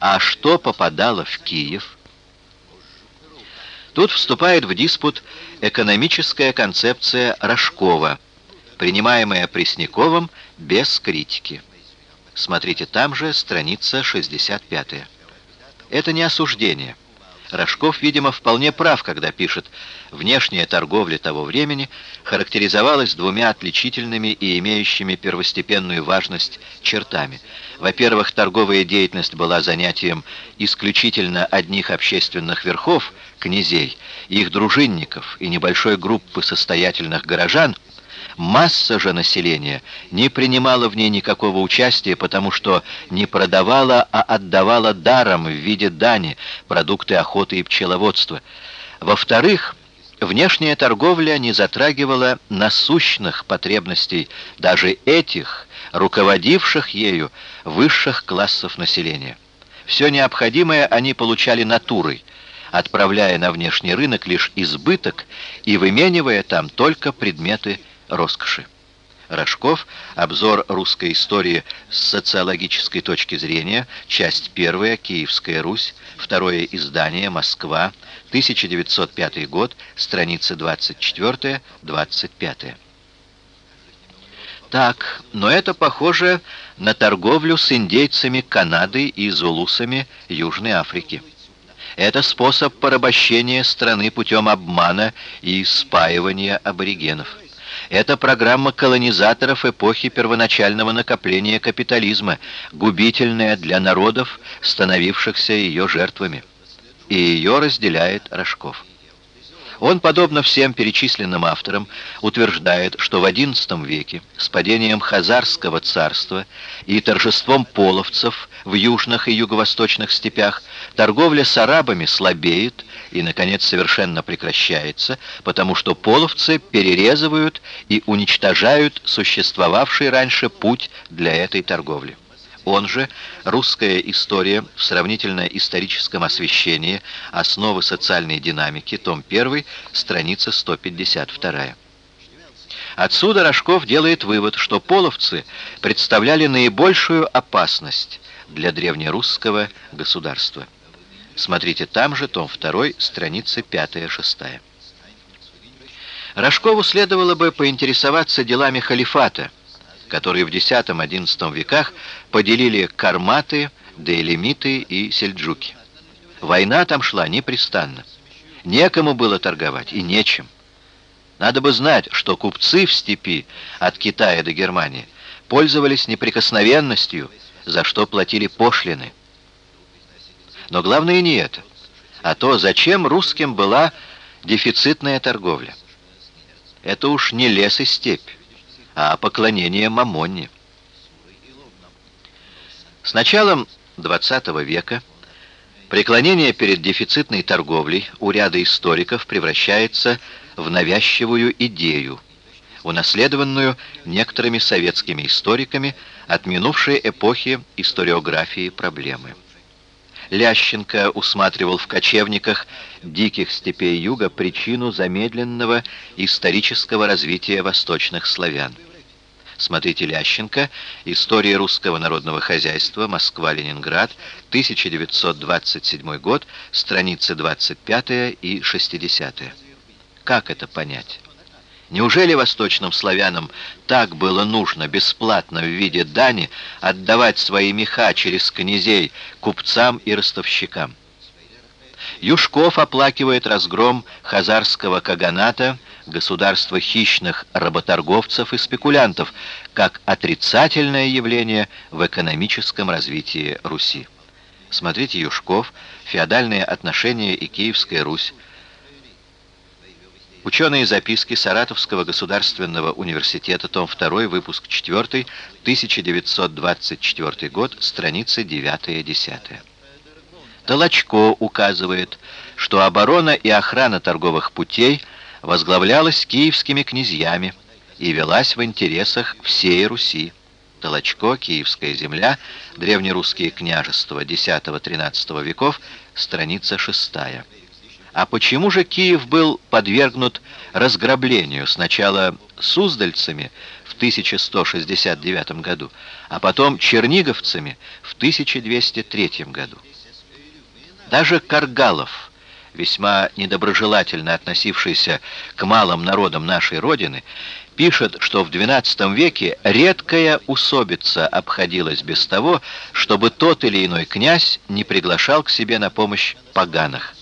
А что попадало в Киев? Тут вступает в диспут экономическая концепция Рожкова, принимаемая Пресняковым без критики. Смотрите, там же страница 65. Это не осуждение. Рожков, видимо, вполне прав, когда пишет «Внешняя торговля того времени характеризовалась двумя отличительными и имеющими первостепенную важность чертами. Во-первых, торговая деятельность была занятием исключительно одних общественных верхов, князей, их дружинников и небольшой группы состоятельных горожан – Масса же населения не принимала в ней никакого участия, потому что не продавала, а отдавала даром в виде дани продукты охоты и пчеловодства. Во-вторых, внешняя торговля не затрагивала насущных потребностей даже этих, руководивших ею высших классов населения. Все необходимое они получали натурой, отправляя на внешний рынок лишь избыток и выменивая там только предметы роскоши. Рожков. Обзор русской истории с социологической точки зрения. Часть первая. Киевская Русь. Второе издание. Москва. 1905 год. Страницы 24-25. Так, но это похоже на торговлю с индейцами Канады и зулусами Южной Африки. Это способ порабощения страны путем обмана и спаивания аборигенов. Это программа колонизаторов эпохи первоначального накопления капитализма, губительная для народов, становившихся ее жертвами. И ее разделяет Рожков. Он, подобно всем перечисленным авторам, утверждает, что в XI веке с падением Хазарского царства и торжеством половцев в южных и юго-восточных степях торговля с арабами слабеет и, наконец, совершенно прекращается, потому что половцы перерезывают и уничтожают существовавший раньше путь для этой торговли. Он же «Русская история в сравнительно-историческом освещении. Основы социальной динамики», том 1, страница 152. Отсюда Рожков делает вывод, что половцы представляли наибольшую опасность для древнерусского государства. Смотрите там же, том 2, страницы 5-6. Рожкову следовало бы поинтересоваться делами халифата – которые в X-XI веках поделили карматы, дейлемиты и сельджуки. Война там шла непрестанно. Некому было торговать и нечем. Надо бы знать, что купцы в степи от Китая до Германии пользовались неприкосновенностью, за что платили пошлины. Но главное не это, а то, зачем русским была дефицитная торговля. Это уж не лес и степь а поклонение Мамонне. С началом XX века преклонение перед дефицитной торговлей у ряда историков превращается в навязчивую идею, унаследованную некоторыми советскими историками от минувшей эпохи историографии проблемы. Лященко усматривал в кочевниках диких степей юга причину замедленного исторического развития восточных славян. Смотрите Лященко. История русского народного хозяйства. Москва-Ленинград. 1927 год. Страницы 25 и 60. Как это понять? Неужели восточным славянам так было нужно бесплатно в виде дани отдавать свои меха через князей купцам и ростовщикам? Юшков оплакивает разгром хазарского каганата государства хищных работорговцев и спекулянтов как отрицательное явление в экономическом развитии Руси. Смотрите Юшков, «Феодальные отношения и Киевская Русь», Ученые записки Саратовского государственного университета, том 2, выпуск 4, 1924 год, страницы 9-10. Толочко указывает, что оборона и охрана торговых путей – возглавлялась киевскими князьями и велась в интересах всей Руси. Толочко, Киевская земля, древнерусские княжества X-XIII веков, страница 6. А почему же Киев был подвергнут разграблению сначала суздальцами в 1169 году, а потом черниговцами в 1203 году. Даже Каргалов, весьма недоброжелательно относившийся к малым народам нашей Родины, пишет, что в XII веке редкая усобица обходилась без того, чтобы тот или иной князь не приглашал к себе на помощь поганых.